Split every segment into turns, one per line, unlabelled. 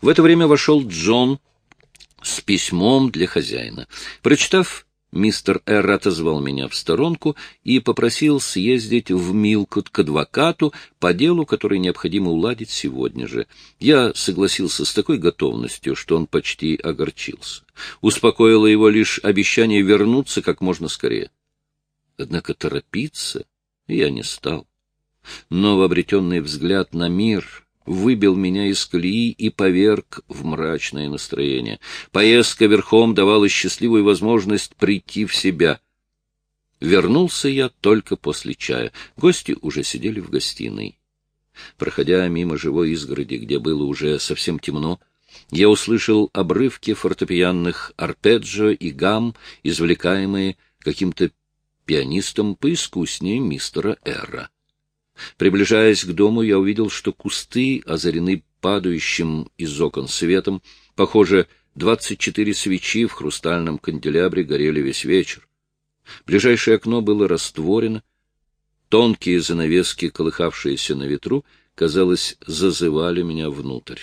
В это время вошел Джон с письмом для хозяина. Прочитав Мистер Р. отозвал меня в сторонку и попросил съездить в Милкот к адвокату по делу, которое необходимо уладить сегодня же. Я согласился с такой готовностью, что он почти огорчился. Успокоило его лишь обещание вернуться как можно скорее. Однако торопиться я не стал. Но обретенный взгляд на мир выбил меня из колеи и поверг в мрачное настроение. Поездка верхом давала счастливую возможность прийти в себя. Вернулся я только после чая. Гости уже сидели в гостиной. Проходя мимо живой изгороди, где было уже совсем темно, я услышал обрывки фортепианных арпеджио и гам, извлекаемые каким-то пианистом поискуснее мистера Эра. Приближаясь к дому, я увидел, что кусты озарены падающим из окон светом. Похоже, двадцать четыре свечи в хрустальном канделябре горели весь вечер. Ближайшее окно было растворено. Тонкие занавески, колыхавшиеся на ветру, казалось, зазывали меня внутрь.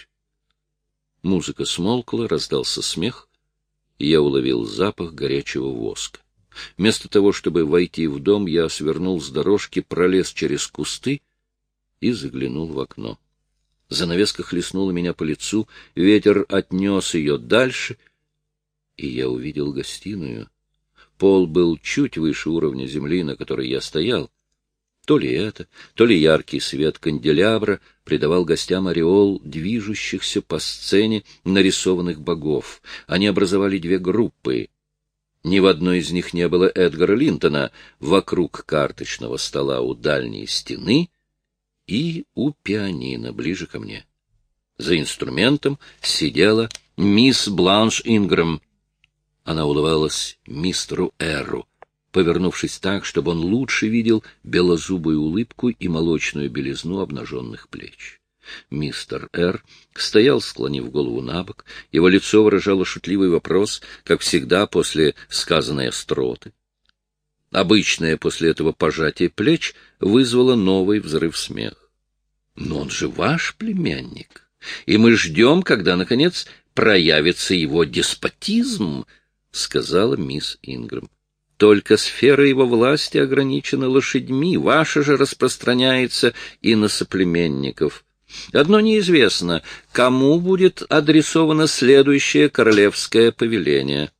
Музыка смолкла, раздался смех, и я уловил запах горячего воска. Вместо того, чтобы войти в дом, я свернул с дорожки, пролез через кусты и заглянул в окно. Занавеска хлестнула меня по лицу, ветер отнес ее дальше, и я увидел гостиную. Пол был чуть выше уровня земли, на которой я стоял. То ли это, то ли яркий свет канделябра придавал гостям ореол движущихся по сцене нарисованных богов. Они образовали две группы ни в одной из них не было Эдгара Линтона вокруг карточного стола у дальней стены и у пианино ближе ко мне. За инструментом сидела мисс Бланш Ингрэм. Она улыбалась мистеру Эру, повернувшись так, чтобы он лучше видел белозубую улыбку и молочную белизну обнаженных плеч. Мистер Р. стоял, склонив голову на бок. Его лицо выражало шутливый вопрос, как всегда после сказанной остроты. Обычное после этого пожатие плеч вызвало новый взрыв смеха. Но он же ваш племянник, и мы ждем, когда, наконец, проявится его деспотизм, — сказала мисс Ингрэм. Только сфера его власти ограничена лошадьми, ваша же распространяется и на соплеменников. Одно неизвестно, кому будет адресовано следующее королевское повеление.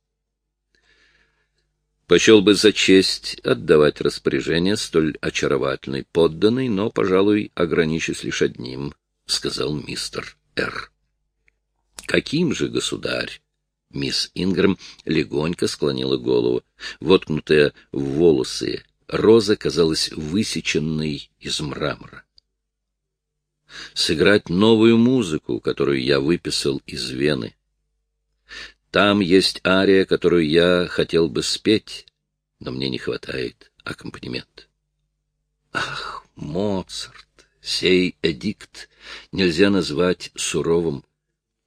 Почел бы за честь отдавать распоряжение столь очаровательной подданной, но, пожалуй, ограничусь лишь одним, — сказал мистер Р. — Каким же, государь? Мисс Ингрэм легонько склонила голову. Воткнутая в волосы роза казалась высеченной из мрамора сыграть новую музыку, которую я выписал из Вены. Там есть ария, которую я хотел бы спеть, но мне не хватает аккомпанемента. Ах, Моцарт, сей эдикт нельзя назвать суровым.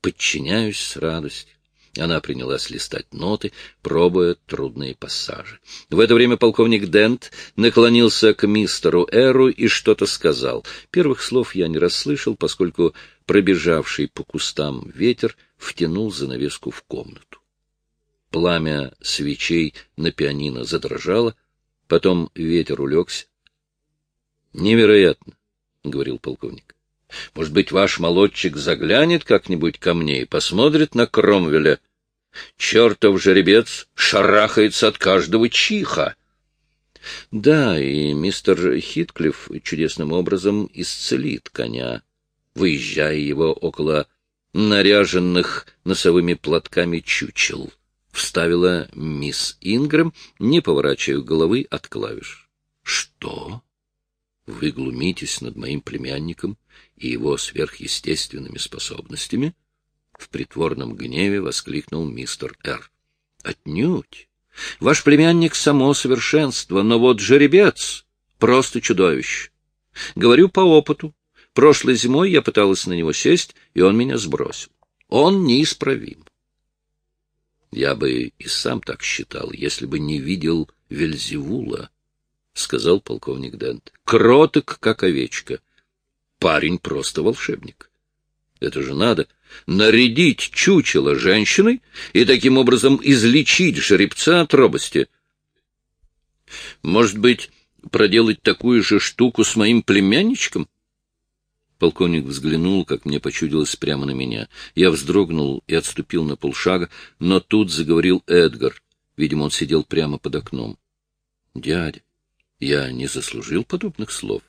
Подчиняюсь с радостью. Она принялась листать ноты, пробуя трудные пассажи. В это время полковник Дент наклонился к мистеру Эру и что-то сказал. Первых слов я не расслышал, поскольку пробежавший по кустам ветер втянул занавеску в комнату. Пламя свечей на пианино задрожало, потом ветер улегся. — Невероятно, — говорил полковник. Может быть, ваш молодчик заглянет как-нибудь ко мне и посмотрит на Кромвеля? Чертов жеребец шарахается от каждого чиха. Да, и мистер Хитклифф чудесным образом исцелит коня, выезжая его около наряженных носовыми платками чучел, — вставила мисс Ингрэм, не поворачивая головы от клавиш. — Что? Вы глумитесь над моим племянником и его сверхъестественными способностями? — в притворном гневе воскликнул мистер Р. Отнюдь. Ваш племянник — само совершенство, но вот жеребец — просто чудовище. Говорю по опыту. Прошлой зимой я пыталась на него сесть, и он меня сбросил. Он неисправим. Я бы и сам так считал, если бы не видел Вельзевула, — сказал полковник Дент. Кроток, как овечка. Парень просто волшебник. Это же надо нарядить чучело женщиной и таким образом излечить жеребца от робости. Может быть, проделать такую же штуку с моим племянничком? Полковник взглянул, как мне почудилось, прямо на меня. Я вздрогнул и отступил на полшага, но тут заговорил Эдгар. Видимо, он сидел прямо под окном. — Дядя, я не заслужил подобных слов.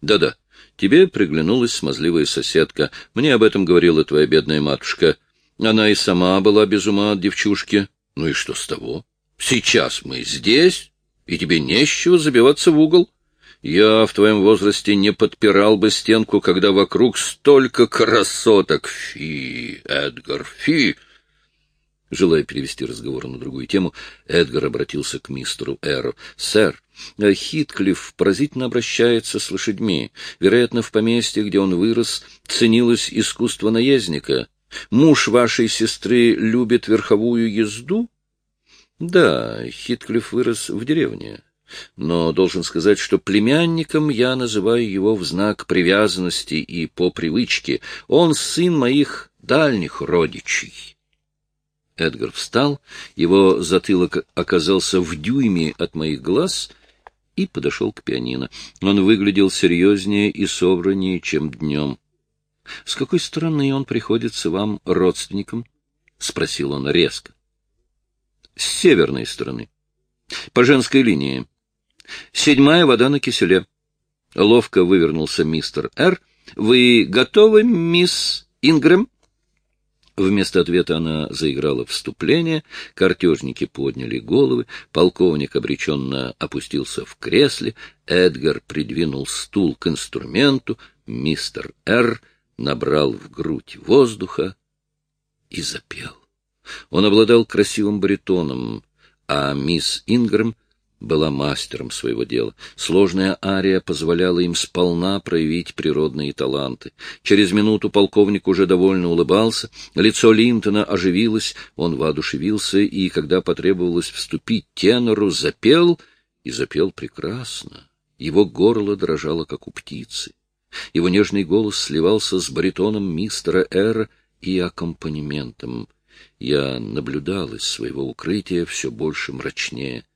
Да — Да-да, тебе приглянулась смазливая соседка. Мне об этом говорила твоя бедная матушка. Она и сама была без ума от девчушки. Ну и что с того? Сейчас мы здесь, и тебе нечего забиваться в угол. Я в твоем возрасте не подпирал бы стенку, когда вокруг столько красоток. Фи, Эдгар, фи! Желая перевести разговор на другую тему, Эдгар обратился к мистеру Эру. — Сэр, Хитклифф поразительно обращается с лошадьми. Вероятно, в поместье, где он вырос, ценилось искусство наездника. Муж вашей сестры любит верховую езду? — Да, Хитклифф вырос в деревне но должен сказать, что племянником я называю его в знак привязанности и по привычке. Он сын моих дальних родичей. Эдгар встал, его затылок оказался в дюйме от моих глаз и подошел к пианино. Он выглядел серьезнее и собраннее, чем днем. — С какой стороны он приходится вам родственником? — спросил он резко. — С северной стороны. По женской линии. Седьмая вода на киселе. Ловко вывернулся мистер Р. Вы готовы, мисс Ингрэм? Вместо ответа она заиграла вступление, картежники подняли головы, полковник обреченно опустился в кресле, Эдгар придвинул стул к инструменту, мистер Р. набрал в грудь воздуха и запел. Он обладал красивым баритоном, а мисс Ингрэм была мастером своего дела. Сложная ария позволяла им сполна проявить природные таланты. Через минуту полковник уже довольно улыбался, лицо Линтона оживилось, он воодушевился и, когда потребовалось вступить тенору, запел, и запел прекрасно. Его горло дрожало, как у птицы. Его нежный голос сливался с баритоном мистера Р и аккомпанементом. Я наблюдал из своего укрытия все больше мрачнее —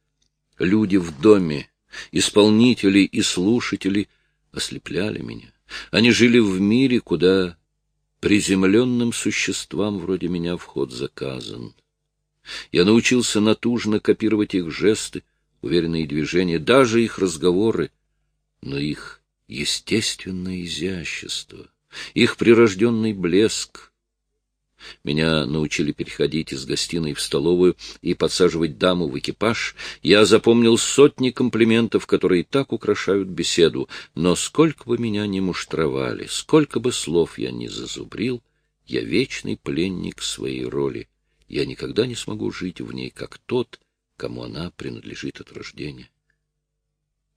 Люди в доме, исполнители и слушатели ослепляли меня. Они жили в мире, куда приземленным существам вроде меня вход заказан. Я научился натужно копировать их жесты, уверенные движения, даже их разговоры, но их естественное изящество, их прирожденный блеск меня научили переходить из гостиной в столовую и подсаживать даму в экипаж. Я запомнил сотни комплиментов, которые так украшают беседу. Но сколько бы меня ни муштровали, сколько бы слов я ни зазубрил, я вечный пленник своей роли. Я никогда не смогу жить в ней, как тот, кому она принадлежит от рождения.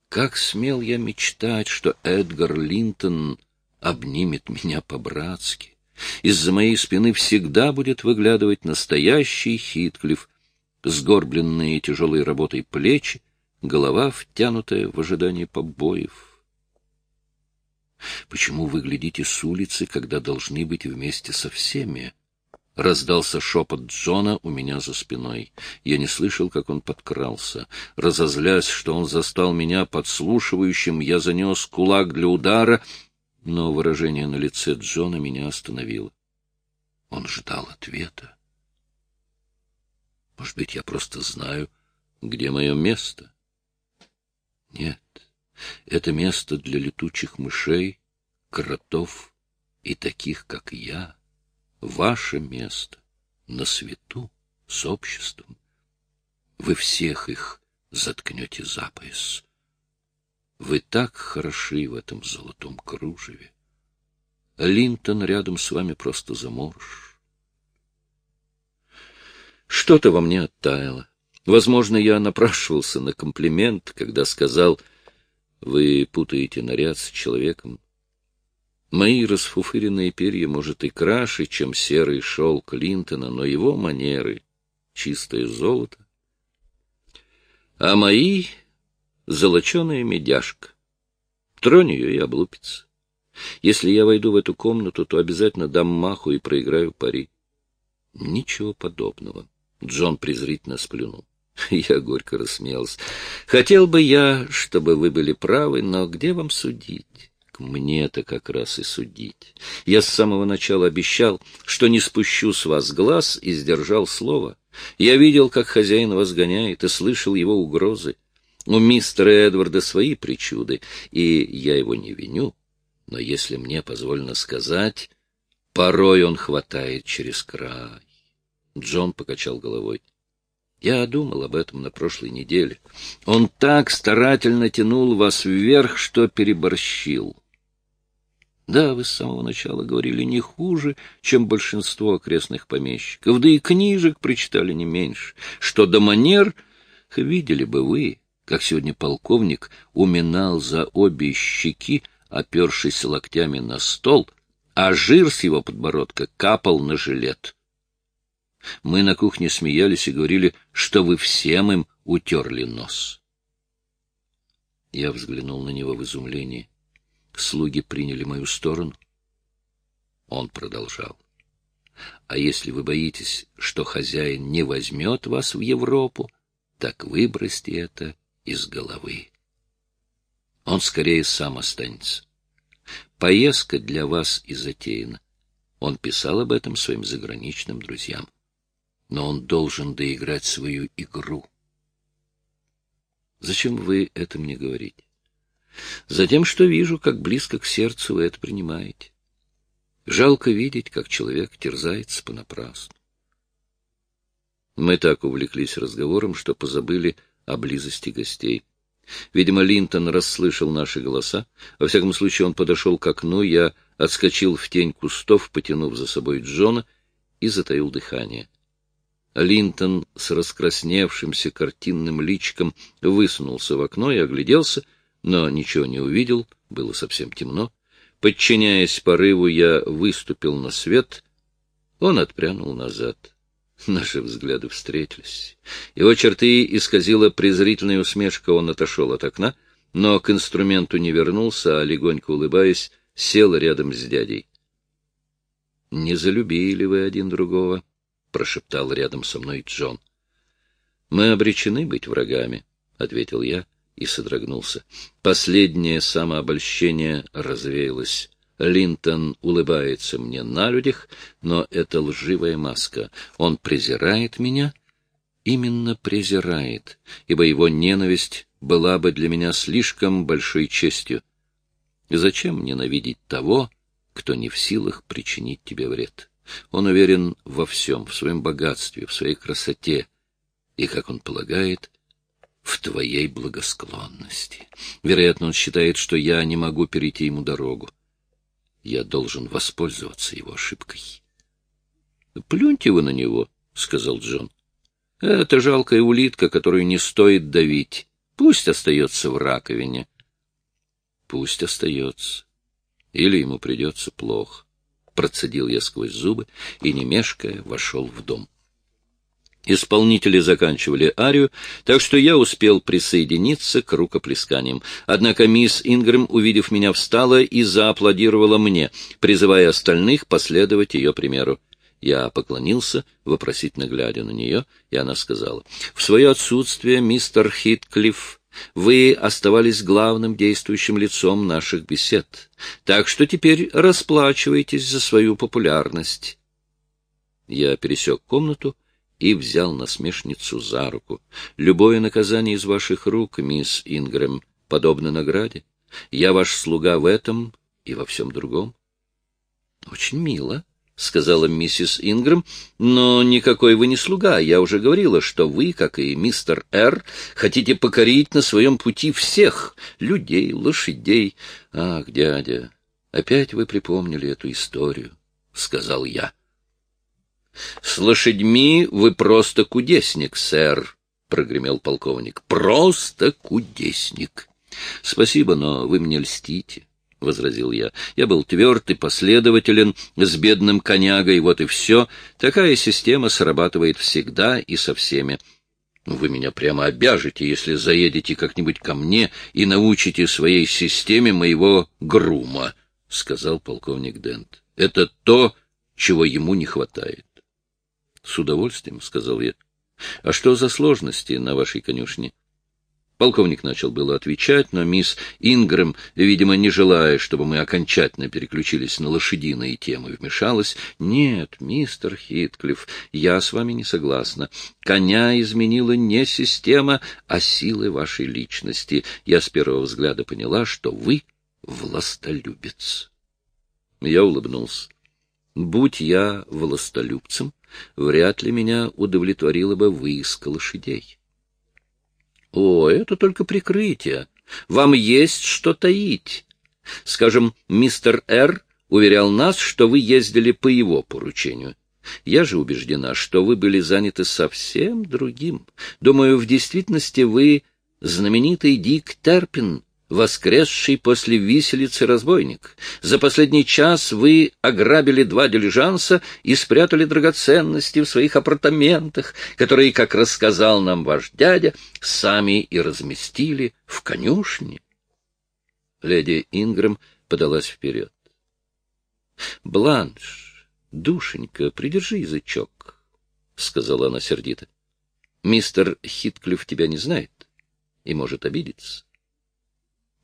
Как смел я мечтать, что Эдгар Линтон обнимет меня по-братски, из-за моей спины всегда будет выглядывать настоящий Хитклифф, сгорбленные тяжелой работой плечи, голова втянутая в ожидании побоев. Почему вы глядите с улицы, когда должны быть вместе со всеми? Раздался шепот Джона у меня за спиной. Я не слышал, как он подкрался. Разозлясь, что он застал меня подслушивающим, я занес кулак для удара — но выражение на лице Джона меня остановило. Он ждал ответа. Может быть, я просто знаю, где мое место? Нет, это место для летучих мышей, кротов и таких, как я. Ваше место на свету с обществом. Вы всех их заткнете за пояс. Вы так хороши в этом золотом кружеве. Линтон рядом с вами просто заморж. Что-то во мне оттаяло. Возможно, я напрашивался на комплимент, когда сказал, вы путаете наряд с человеком. Мои расфуфыренные перья, может, и краше, чем серый шелк Линтона, но его манеры — чистое золото. А мои золоченая медяшка. Тронь ее и облупится. Если я войду в эту комнату, то обязательно дам маху и проиграю пари. Ничего подобного. Джон презрительно сплюнул. Я горько рассмеялся. Хотел бы я, чтобы вы были правы, но где вам судить? Мне-то как раз и судить. Я с самого начала обещал, что не спущу с вас глаз, и сдержал слово. Я видел, как хозяин вас гоняет, и слышал его угрозы. У мистера Эдварда свои причуды, и я его не виню. Но если мне позволено сказать, порой он хватает через край. Джон покачал головой. Я думал об этом на прошлой неделе. Он так старательно тянул вас вверх, что переборщил. Да, вы с самого начала говорили не хуже, чем большинство окрестных помещиков, да и книжек прочитали не меньше. Что до манер, видели бы вы, как сегодня полковник уминал за обе щеки, опершись локтями на стол, а жир с его подбородка капал на жилет. Мы на кухне смеялись и говорили, что вы всем им утерли нос. Я взглянул на него в изумлении. Слуги приняли мою сторону. Он продолжал. А если вы боитесь, что хозяин не возьмет вас в Европу, так выбросьте это из головы. Он скорее сам останется. Поездка для вас и затеяна. Он писал об этом своим заграничным друзьям но он должен доиграть свою игру. Зачем вы это мне говорите? Затем, что вижу, как близко к сердцу вы это принимаете. Жалко видеть, как человек терзается понапрасну. Мы так увлеклись разговором, что позабыли о близости гостей. Видимо, Линтон расслышал наши голоса. Во всяком случае, он подошел к окну, я отскочил в тень кустов, потянув за собой Джона, и затаил дыхание. Линтон с раскрасневшимся картинным личиком высунулся в окно и огляделся, но ничего не увидел, было совсем темно. Подчиняясь порыву, я выступил на свет. Он отпрянул назад. Наши взгляды встретились. Его черты исказила презрительная усмешка, он отошел от окна, но к инструменту не вернулся, а, легонько улыбаясь, сел рядом с дядей. — Не залюбили вы один другого? —— прошептал рядом со мной Джон. «Мы обречены быть врагами», — ответил я и содрогнулся. Последнее самообольщение развеялось. Линтон улыбается мне на людях, но это лживая маска. Он презирает меня, именно презирает, ибо его ненависть была бы для меня слишком большой честью. Зачем ненавидеть того, кто не в силах причинить тебе вред?» Он уверен во всем, в своем богатстве, в своей красоте и, как он полагает, в твоей благосклонности. Вероятно, он считает, что я не могу перейти ему дорогу. Я должен воспользоваться его ошибкой. — Плюньте вы на него, — сказал Джон. — Это жалкая улитка, которую не стоит давить. Пусть остается в раковине. — Пусть остается. Или ему придется плохо. Процедил я сквозь зубы и, не мешкая, вошел в дом. Исполнители заканчивали арию, так что я успел присоединиться к рукоплесканиям. Однако мисс Ингрэм, увидев меня, встала и зааплодировала мне, призывая остальных последовать ее примеру. Я поклонился, вопросительно глядя на нее, и она сказала, «В свое отсутствие, мистер Хитклифф, вы оставались главным действующим лицом наших бесед, так что теперь расплачивайтесь за свою популярность. Я пересек комнату и взял насмешницу за руку. Любое наказание из ваших рук, мисс Ингрэм, подобно награде. Я ваш слуга в этом и во всем другом. Очень мило, — сказала миссис Ингрэм, — но никакой вы не слуга. Я уже говорила, что вы, как и мистер Р., хотите покорить на своем пути всех — людей, лошадей. Ах, дядя, опять вы припомнили эту историю, — сказал я. — С лошадьми вы просто кудесник, сэр, — прогремел полковник. — Просто кудесник. — Спасибо, но вы мне льстите. — возразил я. Я был тверд и последователен с бедным конягой, вот и все. Такая система срабатывает всегда и со всеми. Вы меня прямо обяжете, если заедете как-нибудь ко мне и научите своей системе моего грума, — сказал полковник Дент. — Это то, чего ему не хватает. — С удовольствием, — сказал я. — А что за сложности на вашей конюшне? Полковник начал было отвечать, но мисс Ингрэм, видимо, не желая, чтобы мы окончательно переключились на лошадиные темы, вмешалась. — Нет, мистер Хитклифф, я с вами не согласна. Коня изменила не система, а силы вашей личности. Я с первого взгляда поняла, что вы властолюбец. Я улыбнулся. Будь я властолюбцем, вряд ли меня удовлетворила бы выиска лошадей. О, это только прикрытие. Вам есть что таить. Скажем, мистер Р. уверял нас, что вы ездили по его поручению. Я же убеждена, что вы были заняты совсем другим. Думаю, в действительности вы знаменитый Дик Терпин, воскресший после виселицы разбойник. За последний час вы ограбили два дилижанса и спрятали драгоценности в своих апартаментах, которые, как рассказал нам ваш дядя, сами и разместили в конюшне. Леди Ингрэм подалась вперед. — Бланш, душенька, придержи язычок, — сказала она сердито. — Мистер Хитклифф тебя не знает и может обидеться.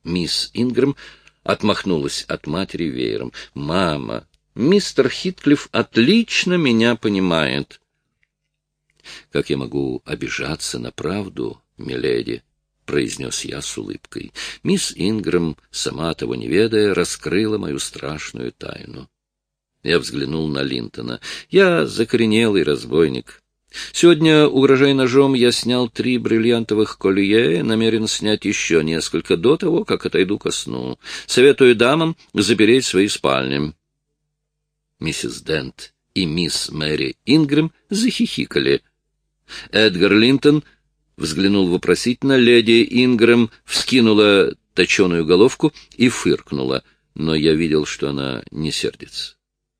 Мисс Ингрэм отмахнулась от матери веером. — Мама, мистер Хитклифф отлично меня понимает. — Как я могу обижаться на правду, миледи? — произнес я с улыбкой. Мисс Ингрэм, сама того не ведая, раскрыла мою страшную тайну. Я взглянул на Линтона. Я закоренелый разбойник. Сегодня, угрожая ножом, я снял три бриллиантовых колье, намерен снять еще несколько до того, как отойду ко сну. Советую дамам запереть свои спальни. Миссис Дент и мисс Мэри Ингрэм захихикали. Эдгар Линтон взглянул вопросительно, леди Ингрэм вскинула точеную головку и фыркнула, но я видел, что она не сердится.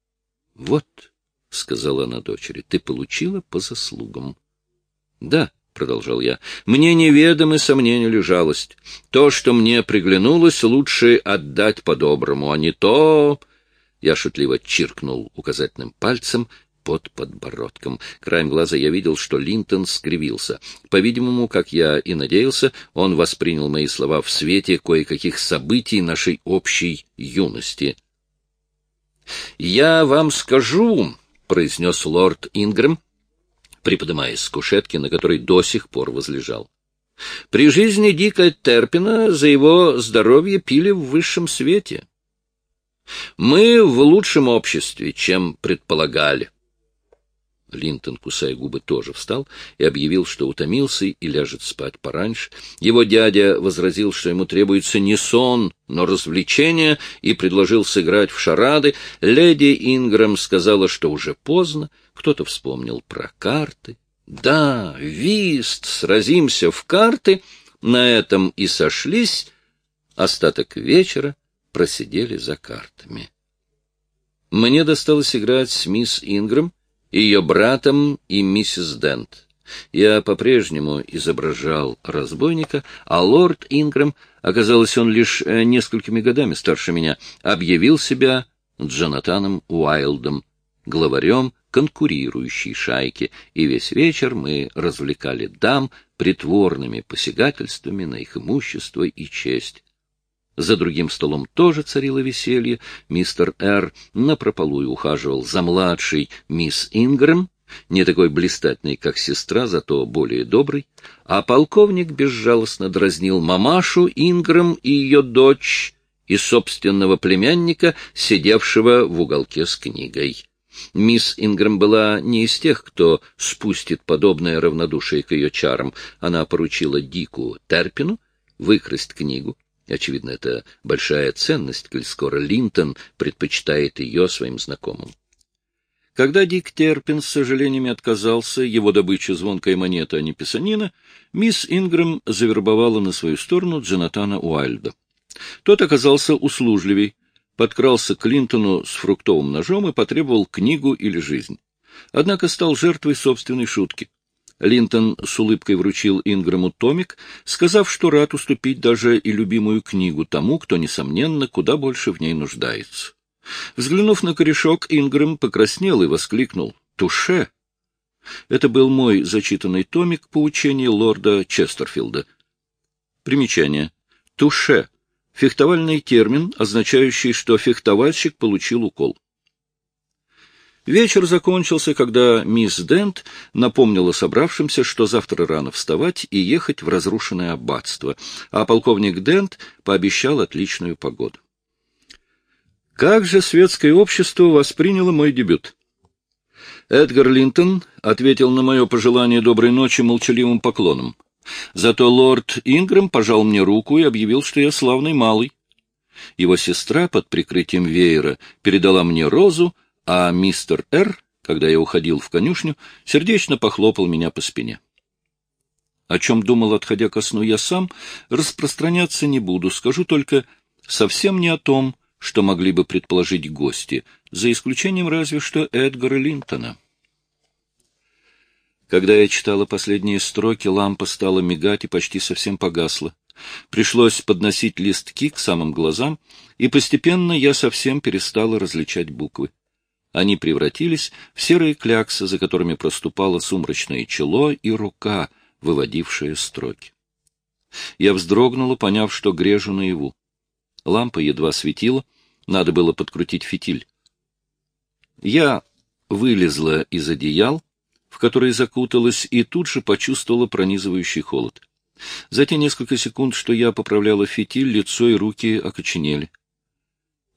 — Вот — сказала она дочери, — ты получила по заслугам. — Да, — продолжал я, — мне неведомы сомнения или жалость. То, что мне приглянулось, лучше отдать по-доброму, а не то... Я шутливо чиркнул указательным пальцем под подбородком. Краем глаза я видел, что Линтон скривился. По-видимому, как я и надеялся, он воспринял мои слова в свете кое-каких событий нашей общей юности. — Я вам скажу, — произнес лорд Ингрэм, приподнимаясь с кушетки, на которой до сих пор возлежал. При жизни Дика Терпина за его здоровье пили в высшем свете. Мы в лучшем обществе, чем предполагали. Линтон, кусая губы, тоже встал и объявил, что утомился и ляжет спать пораньше. Его дядя возразил, что ему требуется не сон, но развлечение, и предложил сыграть в шарады. Леди Ингрэм сказала, что уже поздно. Кто-то вспомнил про карты. Да, вист, сразимся в карты. На этом и сошлись. Остаток вечера просидели за картами. Мне досталось играть с мисс Ингрэм, ее братом и миссис Дент. Я по-прежнему изображал разбойника, а лорд Ингрэм, оказалось, он лишь э, несколькими годами старше меня, объявил себя Джонатаном Уайлдом, главарем конкурирующей шайки, и весь вечер мы развлекали дам притворными посягательствами на их имущество и честь. За другим столом тоже царило веселье. Мистер Р. напропалую ухаживал за младшей мисс Ингрэм, не такой блистательной, как сестра, зато более добрый, а полковник безжалостно дразнил мамашу Ингрэм и ее дочь и собственного племянника, сидевшего в уголке с книгой. Мисс Ингрэм была не из тех, кто спустит подобное равнодушие к ее чарам. Она поручила Дику Терпину выкрасть книгу, Очевидно, это большая ценность, коль скоро Линтон предпочитает ее своим знакомым. Когда Дик Терпин с сожалениями отказался, его добыча звонкая монета, а не писанина, мисс Ингрэм завербовала на свою сторону Джонатана Уайльда. Тот оказался услужливей, подкрался к Линтону с фруктовым ножом и потребовал книгу или жизнь. Однако стал жертвой собственной шутки. Линтон с улыбкой вручил Инграму томик, сказав, что рад уступить даже и любимую книгу тому, кто, несомненно, куда больше в ней нуждается. Взглянув на корешок, Ингрэм покраснел и воскликнул «Туше!». Это был мой зачитанный томик по учению лорда Честерфилда. Примечание. «Туше» — фехтовальный термин, означающий, что фехтовальщик получил укол. Вечер закончился, когда мисс Дент напомнила собравшимся, что завтра рано вставать и ехать в разрушенное аббатство, а полковник Дент пообещал отличную погоду. Как же светское общество восприняло мой дебют? Эдгар Линтон ответил на мое пожелание доброй ночи молчаливым поклоном. Зато лорд Ингрэм пожал мне руку и объявил, что я славный малый. Его сестра под прикрытием веера передала мне розу, а мистер Р., когда я уходил в конюшню, сердечно похлопал меня по спине. О чем думал, отходя ко сну, я сам, распространяться не буду, скажу только совсем не о том, что могли бы предположить гости, за исключением разве что Эдгара Линтона. Когда я читала последние строки, лампа стала мигать и почти совсем погасла. Пришлось подносить листки к самым глазам, и постепенно я совсем перестала различать буквы. Они превратились в серые кляксы, за которыми проступало сумрачное чело и рука, выводившая строки. Я вздрогнула, поняв, что грежу наяву. Лампа едва светила, надо было подкрутить фитиль. Я вылезла из одеял, в которые закуталась, и тут же почувствовала пронизывающий холод. За те несколько секунд, что я поправляла фитиль, лицо и руки окоченели.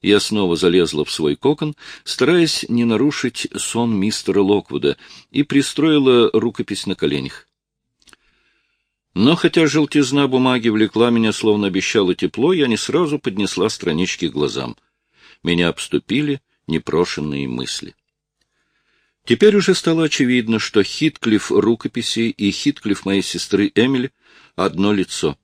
Я снова залезла в свой кокон, стараясь не нарушить сон мистера Локвуда, и пристроила рукопись на коленях. Но хотя желтизна бумаги влекла меня, словно обещала тепло, я не сразу поднесла странички к глазам. Меня обступили непрошенные мысли. Теперь уже стало очевидно, что Хитклифф рукописи и Хитклифф моей сестры Эмили — одно лицо.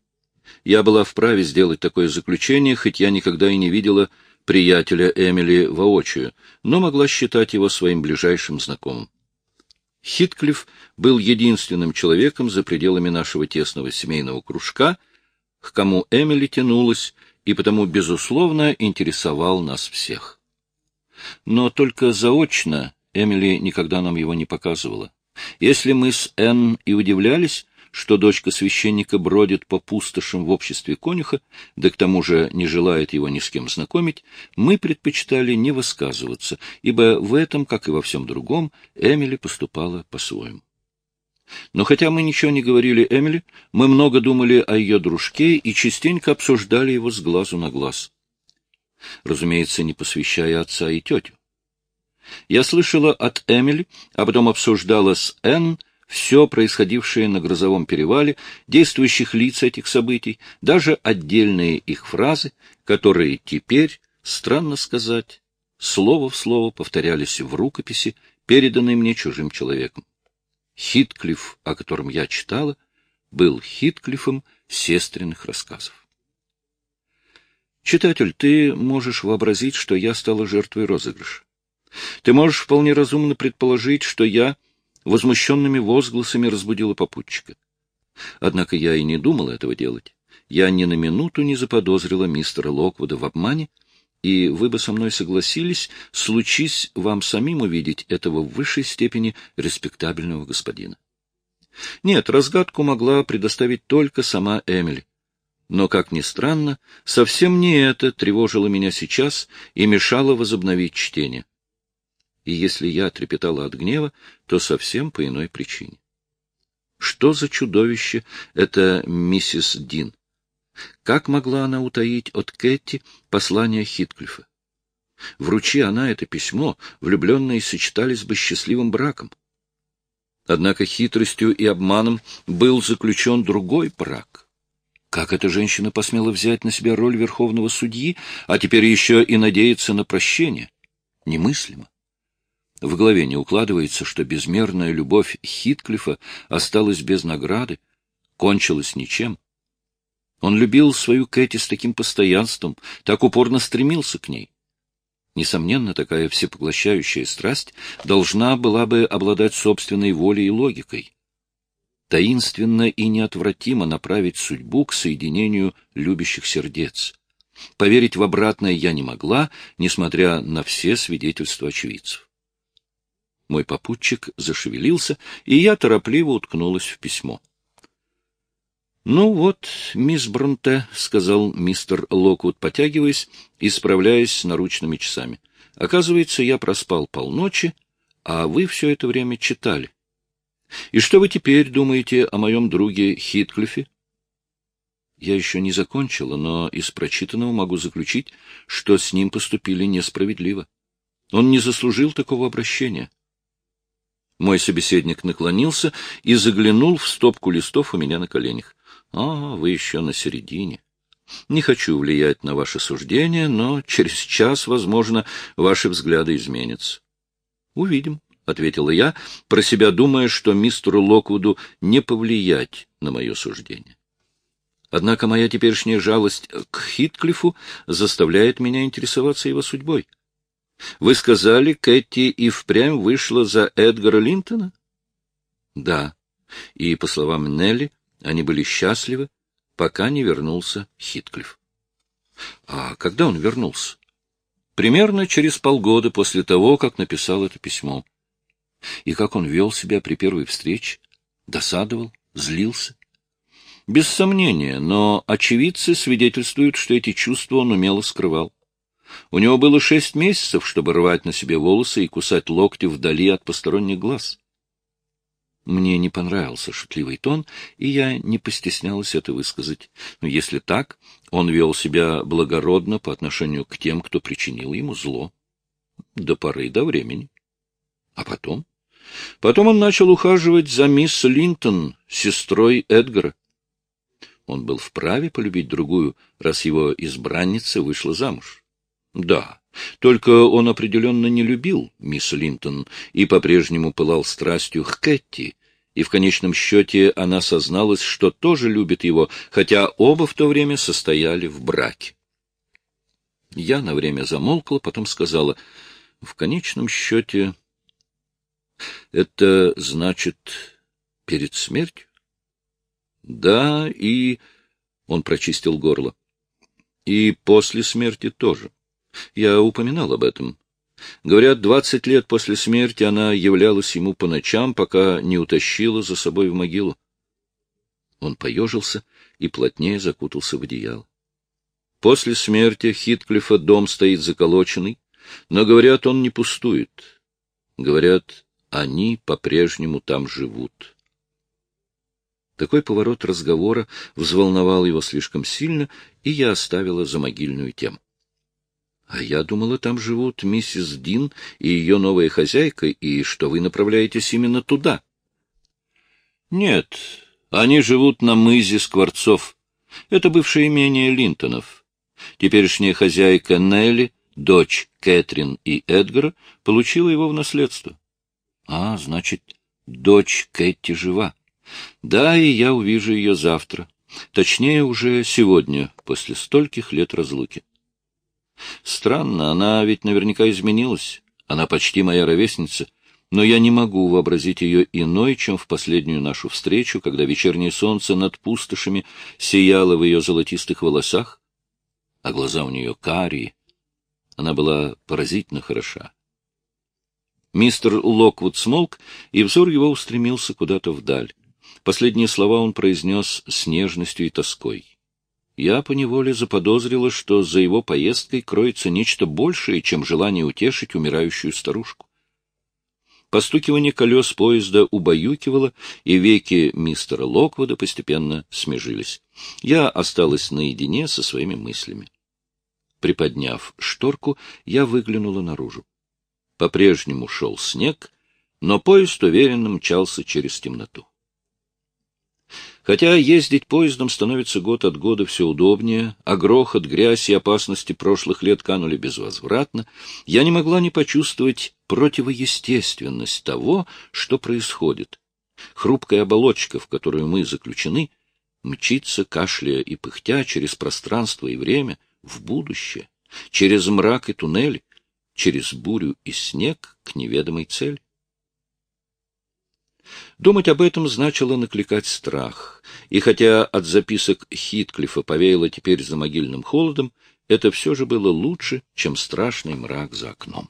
Я была вправе сделать такое заключение, хоть я никогда и не видела приятеля Эмили воочию, но могла считать его своим ближайшим знакомым. Хитклифф был единственным человеком за пределами нашего тесного семейного кружка, к кому Эмили тянулась и потому, безусловно, интересовал нас всех. Но только заочно Эмили никогда нам его не показывала. Если мы с Энн и удивлялись, что дочка священника бродит по пустошам в обществе конюха, да к тому же не желает его ни с кем знакомить, мы предпочитали не высказываться, ибо в этом, как и во всем другом, Эмили поступала по-своему. Но хотя мы ничего не говорили Эмили, мы много думали о ее дружке и частенько обсуждали его с глазу на глаз. Разумеется, не посвящая отца и тетю. Я слышала от Эмили, а потом обсуждала с Энн все происходившее на грозовом перевале, действующих лиц этих событий, даже отдельные их фразы, которые теперь, странно сказать, слово в слово повторялись в рукописи, переданной мне чужим человеком. Хитклифф, о котором я читала, был Хитклиффом сестренных рассказов. Читатель, ты можешь вообразить, что я стала жертвой розыгрыша. Ты можешь вполне разумно предположить, что я возмущенными возгласами разбудила попутчика. Однако я и не думал этого делать. Я ни на минуту не заподозрила мистера Локвуда в обмане, и вы бы со мной согласились, случись вам самим увидеть этого в высшей степени респектабельного господина. Нет, разгадку могла предоставить только сама Эмили. Но, как ни странно, совсем не это тревожило меня сейчас и мешало возобновить чтение и если я трепетала от гнева, то совсем по иной причине. Что за чудовище это миссис Дин? Как могла она утаить от Кэти послание Хитклифа? Вручи она это письмо, влюбленные сочетались бы счастливым браком. Однако хитростью и обманом был заключен другой брак. Как эта женщина посмела взять на себя роль верховного судьи, а теперь еще и надеяться на прощение? Немыслимо. В голове не укладывается, что безмерная любовь Хитклифа осталась без награды, кончилась ничем. Он любил свою Кэти с таким постоянством, так упорно стремился к ней. Несомненно, такая всепоглощающая страсть должна была бы обладать собственной волей и логикой. таинственно и неотвратимо направить судьбу к соединению любящих сердец. Поверить в обратное я не могла, несмотря на все свидетельства очевидцев. Мой попутчик зашевелился, и я торопливо уткнулась в письмо. — Ну вот, мисс Бронте, — сказал мистер Локвуд, потягиваясь и справляясь с наручными часами. — Оказывается, я проспал полночи, а вы все это время читали. И что вы теперь думаете о моем друге Хитклифе? Я еще не закончила, но из прочитанного могу заключить, что с ним поступили несправедливо. Он не заслужил такого обращения. Мой собеседник наклонился и заглянул в стопку листов у меня на коленях. — А, вы еще на середине. Не хочу влиять на ваше суждение, но через час, возможно, ваши взгляды изменятся. — Увидим, — ответила я, про себя думая, что мистеру Локвуду не повлиять на мое суждение. Однако моя теперешняя жалость к Хитклифу заставляет меня интересоваться его судьбой. Вы сказали, Кэти и впрямь вышла за Эдгара Линтона? Да. И, по словам Нелли, они были счастливы, пока не вернулся Хитклифф. А когда он вернулся? Примерно через полгода после того, как написал это письмо. И как он вел себя при первой встрече? Досадовал? Злился? Без сомнения, но очевидцы свидетельствуют, что эти чувства он умело скрывал. У него было шесть месяцев, чтобы рвать на себе волосы и кусать локти вдали от посторонних глаз. Мне не понравился шутливый тон, и я не постеснялась это высказать. Но если так, он вел себя благородно по отношению к тем, кто причинил ему зло. До поры до времени. А потом? Потом он начал ухаживать за мисс Линтон, сестрой Эдгара. Он был вправе полюбить другую, раз его избранница вышла замуж. Да, только он определенно не любил мисс Линтон и по-прежнему пылал страстью к Кэти, и в конечном счете она созналась, что тоже любит его, хотя оба в то время состояли в браке. Я на время замолкла, потом сказала, в конечном счете, это значит перед смертью? Да, и... Он прочистил горло. И после смерти тоже. Я упоминал об этом. Говорят, двадцать лет после смерти она являлась ему по ночам, пока не утащила за собой в могилу. Он поежился и плотнее закутался в одеяло. После смерти Хитклифа дом стоит заколоченный, но, говорят, он не пустует. Говорят, они по-прежнему там живут. Такой поворот разговора взволновал его слишком сильно, и я оставила за могильную тему. А я думала, там живут миссис Дин и ее новая хозяйка, и что вы направляетесь именно туда. Нет, они живут на мызе Скворцов. Это бывшее имение Линтонов. Теперешняя хозяйка Нелли, дочь Кэтрин и Эдгара, получила его в наследство. А, значит, дочь Кэти жива. Да, и я увижу ее завтра. Точнее, уже сегодня, после стольких лет разлуки. Странно, она ведь наверняка изменилась. Она почти моя ровесница, но я не могу вообразить ее иной, чем в последнюю нашу встречу, когда вечернее солнце над пустошами сияло в ее золотистых волосах, а глаза у нее карие. Она была поразительно хороша. Мистер Локвуд смолк, и взор его устремился куда-то вдаль. Последние слова он произнес с нежностью и тоской я поневоле заподозрила, что за его поездкой кроется нечто большее, чем желание утешить умирающую старушку. Постукивание колес поезда убаюкивало, и веки мистера Локвуда постепенно смежились. Я осталась наедине со своими мыслями. Приподняв шторку, я выглянула наружу. По-прежнему шел снег, но поезд уверенно мчался через темноту. Хотя ездить поездом становится год от года все удобнее, а грохот, грязь и опасности прошлых лет канули безвозвратно, я не могла не почувствовать противоестественность того, что происходит. Хрупкая оболочка, в которую мы заключены, мчится, кашляя и пыхтя через пространство и время в будущее, через мрак и туннель, через бурю и снег к неведомой цели. Думать об этом значило накликать страх, и хотя от записок Хитклифа повеяло теперь за могильным холодом, это все же было лучше, чем страшный мрак за окном.